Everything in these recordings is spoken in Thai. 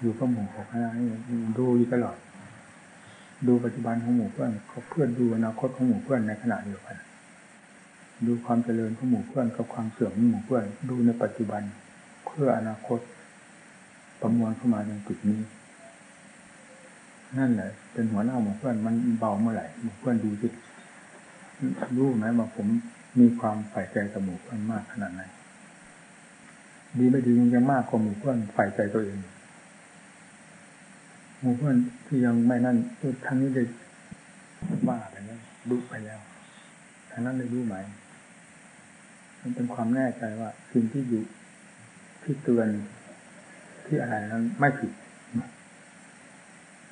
อยู่กับหมู่กับคณะดูอยู่ตลอด ดูปัจจุบันของหมู่เพื่อนเขาเพื่อนดูอนาคตของหมู่เพื่อนในขณะเดียวกัน ดูความเจริญของหมู่เพื่อนกับความเสื่อมของหมู่เพื่อน ดูในปัจจุบันเพื่ออนาคต ประมวลเข้ามาในจุดนี้ นั่นแหละ เป็นหัวหน้าหมู่เพื่อนมันเบาเมื่อไหร่หมู่เพื่อนดูสิรู้ไหมว่าผมมีความใฝ่ใจกับหมู่เพื่อนมากขนาดไหนดีไม่ดียังจะมากกว่าหมู่เพื่อนใฝ่ใจตัวเอง หมู่เพื่อนที่ยังไม่นั่นทั้งนี้ได้ว่าไปแล้วรู้ไปแล้วทั้งนั้นได้รู้ไหม มันเป็นความแน่ใจว่าสิ่งที่อยู่ที่เตือนที่อะไรนั้นไม่ผิด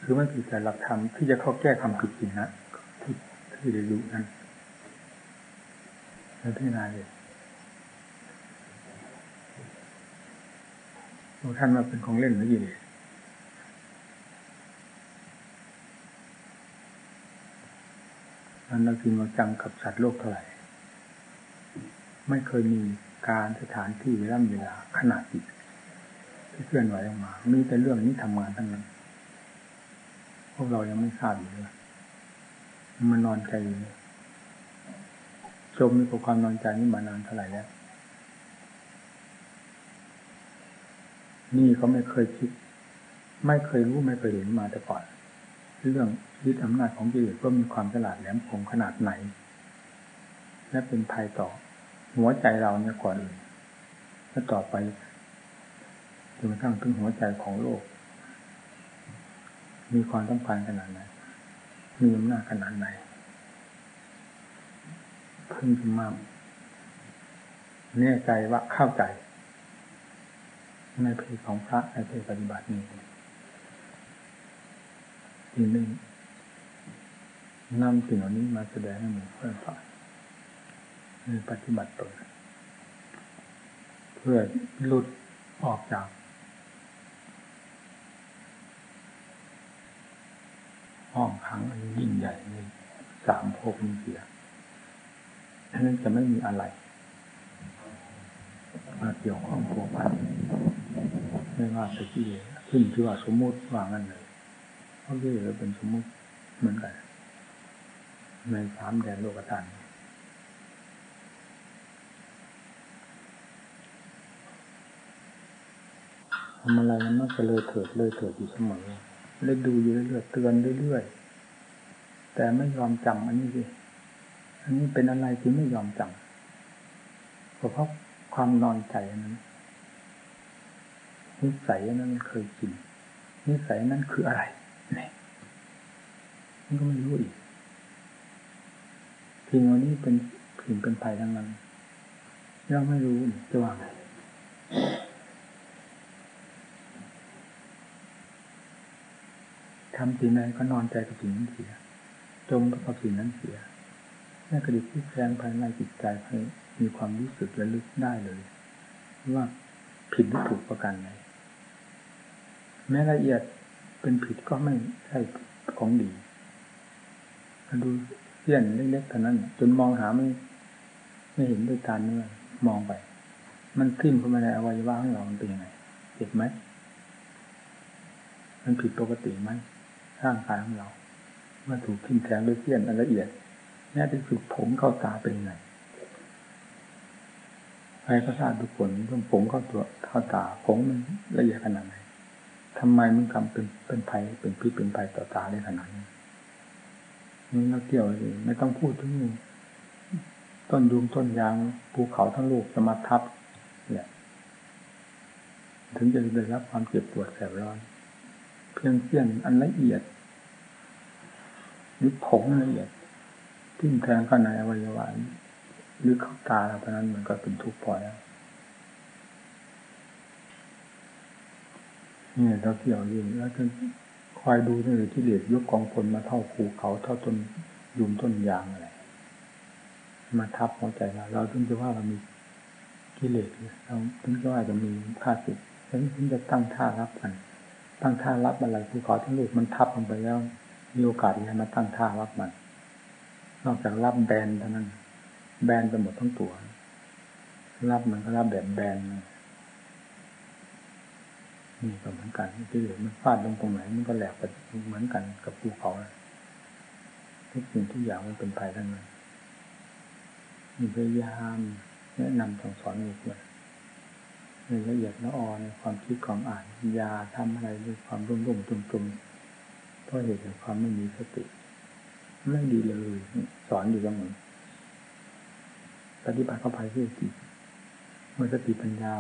คือไม่ผิดแต่หลักธรรมที่จะเข้าแก้ความผิดจริงนะที่ที่ได้รู้นั้นแล้วพี่นายเลยท่านมาเป็นของเล่นหรือยี่เลย มันเรากินมาจังกับสัตว์โลกเท่าไหร่ ไม่เคยมีการสถานที่เวลาเวลาขนาดจิตที่เคลื่อนไหวออกมา มีแต่เรื่องนี้ทำงานทั้งนั้น พวกเรายังไม่ทราบอยู่เลยมันนอนใจอยู่จมมีความนอนใจนี่มานานเท่าไหร่แล้ว นี่เขาไม่เคยคิด ไม่เคยรู้ไม่เคยเห็นมาแต่ก่อน เรื่องยึดอำนาจของกิเลสก็มีความฉลาดแหลมคมขนาดไหน และเป็นภัยต่อ หัวใจเราเนี่ยก่อนอื่นและต่อไปจนกระทั่งถึงหัวใจของโลก มีความต้องการขนาดไหน มีอำนาจขนาดไหนเพิ่งจะมาแน่ใจว่าเข้าใจ ในเพศของพระในเพศปฏิบัตินี้ ทีหนึ่งนำสิ่งเหล่านี้มาแสดงให้หมู่เพื่อนฟังในปฏิบัติตนเพื่อหลุดออกจาก ห้องขังอันยิ่งใหญ่ในสามภพนี้เสียนั้นจะไม่มีอะไรมาเกี่ยวข้องผัวพันไม่ว่าจะที่ขึ้นที่ว่าสมมุติว่างั้นเลย เพราะที่เราเป็นสมมุติเหมือนกัน ในสามแดนโลกธาตุทำอะไรมันมักจะเลยเถิดเลยเถิดอยู่เสมอเลยดูอยู่เรื่อยๆเตือนเรื่อยๆแต่ไม่ยอมจำอันนี้สิอันนี้เป็นอะไรที่ไม่ยอมจำเพราะความนอนใจนั้นนิสัยนั้นเคยกินนิสัยนั้นคืออะไร มันก็ไม่รู้อีกทีวันนี้เป็นผิงเป็นภัยทั้งนั้นยังไม่รู้จะว่าไงทำสิ่งใดก็นอนใจกับสิ่งนั้นเสีย จมกับสิ่งนั้นเสียแม่กระดิกที่แทงภายในจิตใจให้มีความรู้สึกและลึกได้เลย ว่าผิดหรือถูกประกันไหนแม้ละเอียด เป็นผิดก็ไม่ใช่ของดีดูเสี้ยนเล็กๆเท่านั้น จนมองหาไม่ ไม่เห็นด้วยตาเนื้อมองไป มันขึ้นเข้ามาในอวัยวะของเรามันเป็นยังไงเจ็บไหมมันผิดปกติไหมร่างกายของเรา เมื่อถูกทิ้งแทงด้วยเสี้ยนอันละเอียดแม้ที่สุดผมเข้าตาเป็นยังไงใครก็ทราบทุกคนเรื่องผมเข้าตัวเข้าตาผมมันละเอียดขนาดไหน ทำไมมันกำเป็นเป็นภัยเป็นพิษเป็นภัยต่อตาได้ขนาดนี้นี่เราเกี่ยวเลยไม่ต้องพูดถึงต้นยุงต้นยางภูเขาทั้งลูกจะมาทับเนี่ยถึงจะได้รับความเจ็บปวดแสบร้อน เพียงเสี้ยนอันละเอียดหรือผงละเอียดทิ่มแทงข้างในอวัยวะหรือเข้าตาเราเท่านั้นมันก็เป็นทุกข์พอแล้ว เนี่ยเราเที่ยวอยู่แล้วจะคอยดูนี่เลยที่เหลือยกกองพลมาเท่าภูเขาเท่าต้นยุมต้นยางอะไรมาทับหัวใจเราเราถึงจะว่าเรามีกิเลสเราถึงจะว่าจะมีค่าสึกฉันถึงจะตั้งท่ารับมันตั้งท่ารับอะไรภูเขาทั้งลูกมันทับลงไปแล้ว มีโอกาสที่จะมาตั้งท่ารับมัน นอกจากรับแบนเท่านั้น แบนไปหมดทั้งตัว รับมันก็รับแบบแบน นี่ก็เหมือนกันที่เหลือมันฟาดลงตรงไหนมันก็แหลกไปเหมือนกันกับภูเขาทุกสิ่งทุกอย่างมันเป็นภัยทั้งนั้นมีพยายามแนะนำสั่งสอนอยู่เพื่อในละเอียดละอ่อนความคิดความอ่านยาทำอะไรด้วยความรุ่มรุ่มตุ่มตุ่มเพราะเหตุจากความไม่มีสติไม่ดีเลย สอนอยู่เสมอปฏิบัติเข้าไปที่จิตเมื่อสติปัญญา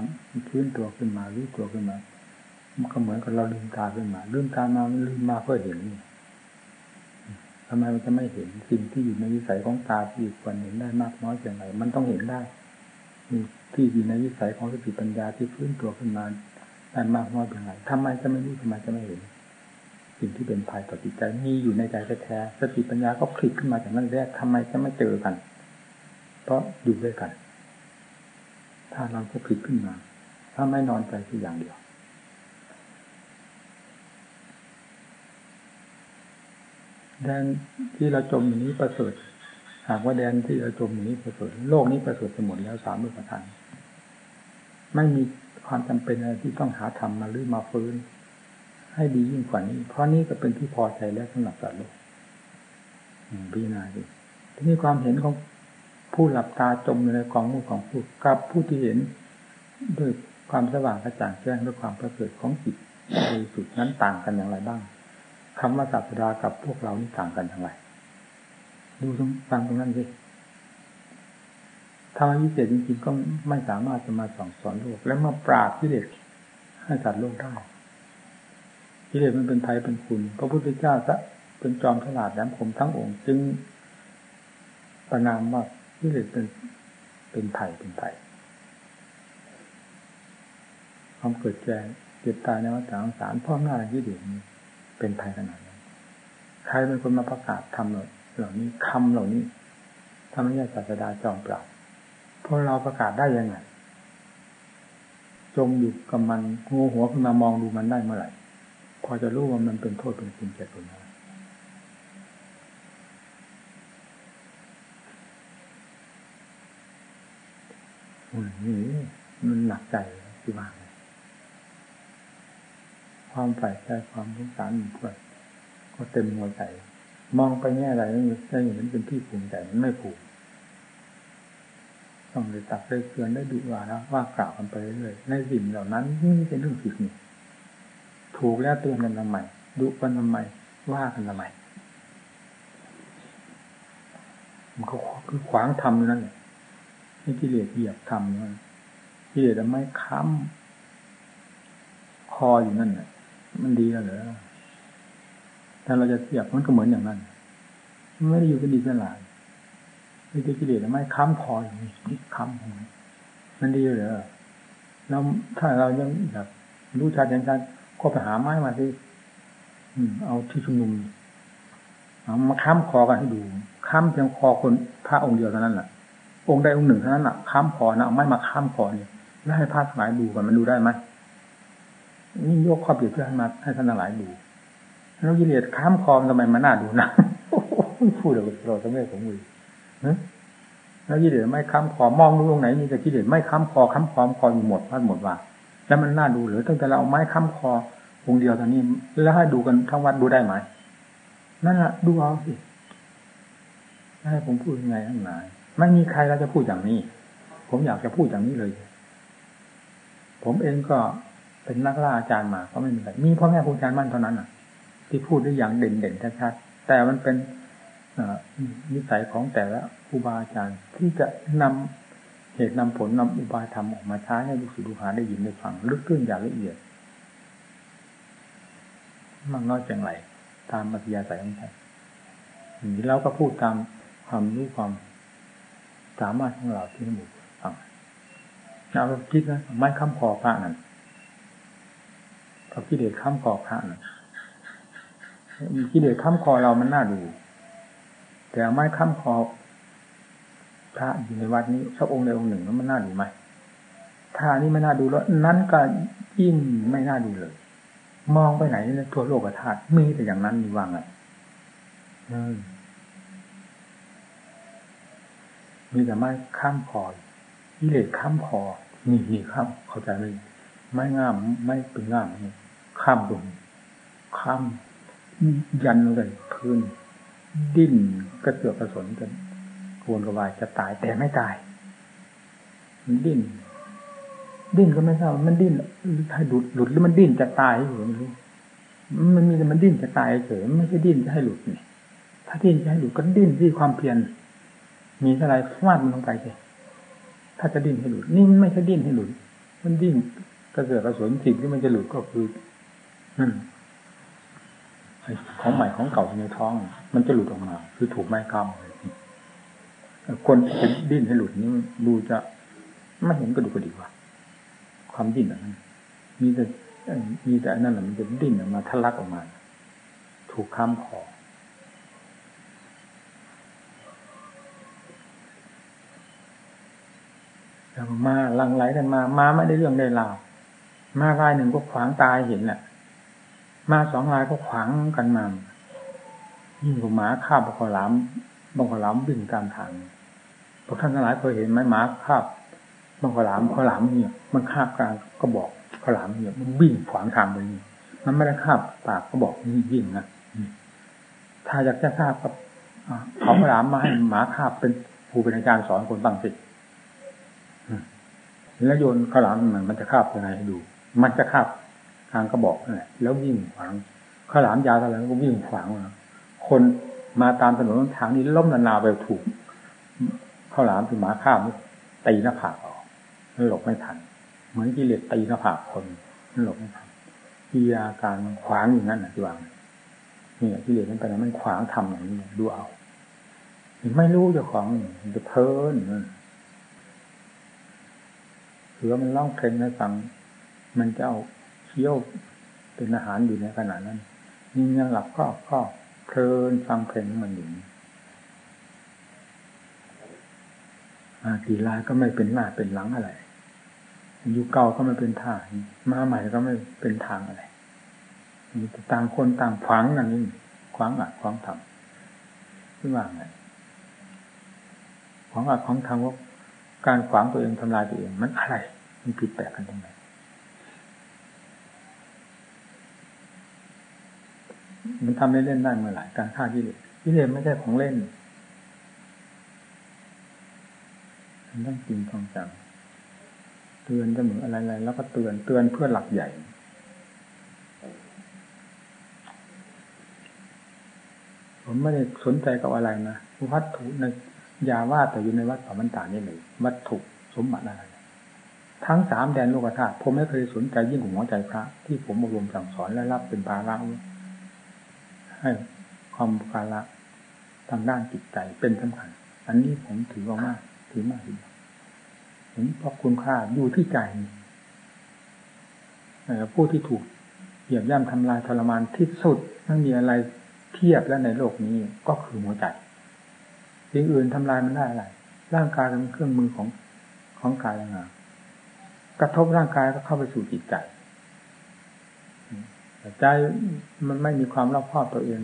พื้นตัวขึ้นมารู้ตัวขึ้นมา มันก็เหมือนกับเราลืมตาขึ้นมาลืมตามาลืมมาเพื่อเห็นนี่ทำไมมันจะไม่เห็นสิ่งที่อยู่ในวิสัยของตาที่ควรเห็นได้มากน้อยเพียงไรมันต้องเห็นได้ที่อยู่ในวิสัยของสติปัญญาที่พื้นตัวขึ้นมาได้มากน้อยเพียงไรทำไมจะไม่รู้ทำไมจะไม่เห็น สิ่งที่เป็นภัยต่อจิตใจมีอยู่ในใจแท้ๆสติปัญญาก็คลิกขึ้นมาจากนั้นแรกทำไมจะไม่เจอกัน เพราะอยู่ด้วยกัน ถ้าเราก็คลิกขึ้นมา ถ้าไม่นอนใจคืออย่างเดียว แดนที่เราจมอย่างนี้ประเสริฐหากว่าแดนที่เราจมอย่างนี้ประเสริฐโลกนี้ประเสริฐไปหมดแล้วสามมือประทานไม่มีความจำเป็นอะไรที่ต้องหาธรรมมาลื้อมาฟื้น ให้ดียิ่งกว่านี้ เพราะนี้ก็เป็นที่พอใจแล้วสำหรับสัตว์โลกพิจารณาดูทีนี้ความเห็นของผู้หลับตาจมอยู่ในกองมือของผู้กับผู้ที่เห็นด้วยความสว่างกระจ่างแจ้งด้วยความประเสริฐของจิตบริสุทธิ์นั้นต่างกันอย่างไรบ้าง คำว่าศาสดากับพวกเรานี่ต่างกันอย่างไรดูตรงฟังตรงนั้นสิถ้ามันวิเศษจริงๆก็ไม่สามารถจะมาสอนสอนโลก และมาปราบกิเลสให้สัตว์โลกได้กิเลสมันเป็นภัยเป็นคุณ พระพุทธเจ้าจะเป็นจอมฉลาดแหลมคมทั้งองค์จึงประนามว่ากิเลสเป็นเป็นภัยเป็นภัยความเกิดแก่เจ็บตายในวัฏสงสารพ่อหน้าที่เดียนี้ เป็นภัยขนาดนั้นใครเป็นคนมาประกาศทำเหล่านี้คำเหล่านี้ทำให้ญาติศาสดาจอมปราบพราะเราประกาศได้ยังไงจมอยู่กับมันงูหัวขึ้นมามองดูมันได้เมื่อไหร่พอจะรู้ว่ามันเป็นโทษเป็นคุณแก่ตัวนั้นนี่มันหนักใจที่ว่า ความใฝ่ใจความสงสารมีเพื่อนก็เต็มหัวใจ มองไปแง่ใดไม่ได้เห็นเป็นที่ภูมิใจมันไม่ผูกต้องเลยตักเลยเตือนได้ดุว่านะว่ากล่าวกันไปเรื่อยในสิ่งเหล่านั้นนี่เป็นเรื่องผิดนี่ถูกแล้วเตือนกันทำไมดุกันทำไมว่ากันทำไมมันก็คือขวางทำนั่นแหละนี่กิเลสเหยียบทำนั่นกิเลสไม่ค้ำคออยู่นั่นแหละ มันดีแล้วเหรอถ้าเราจะเทียบมันก็เหมือนอย่างนั้นมันไม่ได้อยู่กันดีกันหลายมีแต่กิเลสไม่ค้ำคออย่างนี้ค้ำมันดีเหรอเราถ้าเรายังแบบรู้ชัดยันชัดก็ไปหาไม้มาที่เอาที่ชุมนุมเอามาค้ำคอกันให้ดูค้ำเพียงคอคนพระองค์เดียวเท่านั้นแหละองค์ใดองค์หนึ่งเท่านั้นแหละค้ำคอนะเอาไม้มาค้ำคอเนี่ยแล้วให้พระสมัยดูกันมันดูได้ไหม นี่ยกข้อเปรียบเทียบให้มาให้ท่านหลายดูแล้วกิเลสข้ามคอมทำไมมันน่าดูนะพูดเดี๋ยวเราจะไม่สมมือแล้วกิเลสไม่ค้ำคอมองดูตรงไหนมีแต่กิเลสไม่ค้ำคอค้ำคอมคออยู่หมดพัดหมดว่า แล้วมันน่าดูหรือตั้งแต่เราเอาไม้ค้ำคอวงเดียวตอนนี้ แล้วให้ดูกันทั้งวัดดูได้ไหมนั่นแหละดูเอาสิให้ผมพูดยังไงทั้งหลายไม่มีใครเราจะพูดอย่างนี้ ผมอยากจะพูดอย่างนี้เลย ผมเองก็ เป็นนักล่าอาจารย์มาก็ไม่มีใครมีพ่อแม่ครูอาจารย์มั่นเท่านั้นอะ ที่พูดได้อย่างเด่นเด่นชัดๆแต่มันเป็นนิสัยของแต่ละครูบาอาจารย์ ที่จะนำเหตุนำผลนำอุบายธรรมออกมาใช้ให้ลูกศิษย์ลูกหาได้ยินได้ฟังลึกขึ้นอย่างละเอียดมากน้อยเพียงไรตามมัธยาศัยของท่านนี้เราก็พูดตามความรู้ความสามารถของเราที่หมู่ฟังเราคิดนะไม่ค้ำคอพระนั่น กับกิเลสข้ามคอพระกิเลสข้ามคอเรามันน่าดู แต่ไม่ข้ามคอพระอยู่ในวัดนี้สักองค์ใดองค์หนึ่งนั้นมันน่าดูไหมถ้านี้ไม่น่าดูแล้ว นั้นก็ยิ่งไม่น่าดูเลย มองไปไหนในทั่วโลกธาตุมีแต่อย่างนั้นมีว่างไงมีแต่ไม่ข้ามคอกิเลสข้ามคอนี่นี่ข้ามเข้าใจไหมไม้งามไม่เป็นงามนี่ ข้ามลงข้ามยันเลยพื้น ดิ้นกระเสือกกระสนกันกวนกระวายจะตายแต่ไม่ตาย มันดิ้น ดิ้นก็ไม่ทราบมันดิ้นให้หลุดหลุดหรือมันดิ้นจะตายอยู่ไม่รู้มันมีแต่มันดิ้นจะตายเฉยไม่ใช่ดิ้นจะให้หลุดนี่ถ้าดิ้นจะให้หลุดก็ดิ้นที่ความเพียรมีอะไรฟาดมันลงไปเลยถ้าจะดิ้นให้หลุดนี่ไม่ใช่ดิ้นให้หลุด มันดิ้นกระเสือกกระสนสิ่งที่มันจะหลุดก็คือ ของใหม่ของเก่าในท้อง มันจะหลุดออกมา คือถูกไม้กำคนที่ดิ้นให้หลุดนี่ดูจะไม่เห็นกระดูกกระดิกว่า ความดิ้นนั้นมีแต่มีแต่นั่นแหละมันจะดิ้นออกมาทะลักออกมา ถูกข้ามคอมาลังไหลกันมา มาไม่ได้เรื่องได้ราว มารายหนึ่งก็ขวางตายเห็นแหละ มาสองรายก็ขวางกันมายิ่งกว่าหมาคาบบังขลามบังขลามวิ่งตามทางพวกท่านทั้งหลายเคยเห็นไหมหมาคาบบังขลามขลามเนี่ย มันคาบกลางก็บอกขลามเนี่ย มันวิ่งขวางทางไปนี่มันไม่ได้คาบปากก็บอกนี่วิ่งนะถ้าอยากจะทราบกับเขาขลามมาให้หมาคาบเป็นครูเป็นอาจารย์สอนคนตั้งสิแล้วโยนขลามมันมันจะคาบยังไงให้ดู มันจะคาบ ทางกระบอกนั่นแหละแล้ววิ่งขวางข้าหลามยาวเท่าไหร่ก็วิ่งขวางมาคนมาตามถนนทางนี้ล้มนานาไปถูกข้าหลามถือหมาข้ามตีหน้าผากออกนั่นหลบไม่ทัน เหมือนกิเลสตีหน้าผากคนนั่นหลบไม่ทันกิอาการขวางอย่างนั้นนะที่วางนี่กิเลสมันเป็นะมันขวางทำอย่างนี้ดูเอาไม่รู้เจ้าของมันจะเพลินเสือมันล่องเพลงให้ฟัง มันจะเอา คี้ยวเป็นอาหารอยู่ในขณะนั้นนี่ยังหลับก็ก็เพลินฟังเพลงมันอยู่ตีลายก็ไม่เป็นหน้าเป็นหลังอะไรอยู่เก่าก็ไม่เป็นท่ามาใหม่ก็ไม่เป็นทางอะไรมีต่างคนต่างขวางกันนี่ขวางอัดขวางทำขึ้นว่าไงขวางอัดขวางทำว่าการขวางตัวเองทำลายตัวเองมันอะไร มันผิดแปลกกันตรงไหน มันทำเล่นๆได้เมื่อไหร่การฆ่ากิเลสกิเลสไม่ใช่ของเล่นมันต้องจริงต้องจังเตือนเสมออะไรๆแล้วก็เตือนเตือนเพื่อหลักใหญ่ผมไม่ได้สนใจกับอะไรนะวัตถุในยาว่าแต่อยู่ในวัดป่ามันตานี่เลยวัตถุสมบัติอะไรทั้งสามแดนโลกธาตุผมไม่เคยสนใจยิ่งกว่าหัวใจพระ ที่ผมอบรมสั่งสอนและรับเป็นภาระ ให้ความภาระทางด้านจิตใจเป็นสำคัญ อันนี้ผมถือว่ามาก ถือมากทีเห็นเพราะคุณค่าอยู่ที่ใจผู้ที่ถูกเหยียบย่ำทำลายทรมานที่สุดไม่มีอะไรเทียบแล้วในโลกนี้ก็คือหัวใจสิ่งอื่นทำลายมันได้อะไร ร่างกายเป็นเครื่องมือของของกายงไงกระทบร่างกายก็เข้าไปสู่จิตใจ ใจมันไม่มีความรอบคอบตัวเอง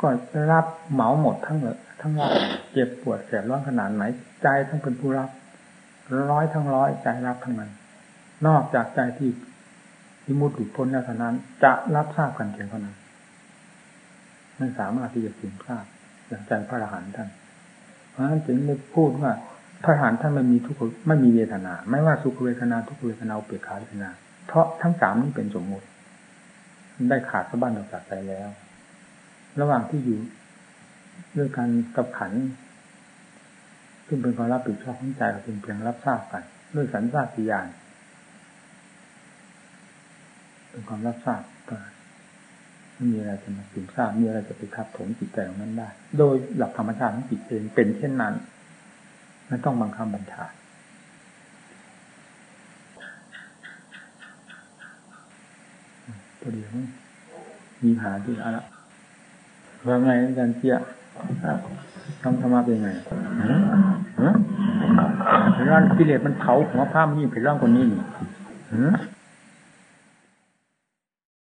ก็รับเหมาหมดทั้งทั้งรับเจ็บปวดแสบร้อนขนาดไหน ใจทั้งเป็นผู้รับ ร้อยทั้งร้อยใจรับทั้งนั้น นอกจากใจที่ที่มุดหลุดพ้นแล้วเท่านั้น จะรับทราบกันเพียงเท่านั้นไม่สามารถที่จะถึงทราบอย่างใจพระอรหันต์ท่านเพราะฉะนั้นจึงได้พูดว่าพระอรหันต์ท่านไม่มีทุกข์ไม่มีเวทนา ไม่ว่าสุขเวทนาทุกเวทนาเปรียขาเวทนา เพราะทั้งสามนี้เป็นสมมติ ได้ขาดสะบั้นออกจากใจแล้ว ระหว่างที่อยู่ด้วยการกับขันซึ่งเป็นความรับผิดชอบของใจเราเพียงเพียงรับทราบกัน ด้วยสัญชาติญาณเป็นความรับทราบก็ไม่มีอะไรจะมาสืบทราบมีอะไรจะไปทับถมจิตใจของนั้นได้ โดยหลักธรรมชาติของจิตเองเป็นเช่นนั้นไม่ต้องบังคับบัญชา อดีมีหาที่อะไรว่าไงอาจารย์เจียทำธรรมะเป็นไงฮะร่างกิเลสมันเผาหัวผ้ามันยิ่งไปร่างคนนี้นี่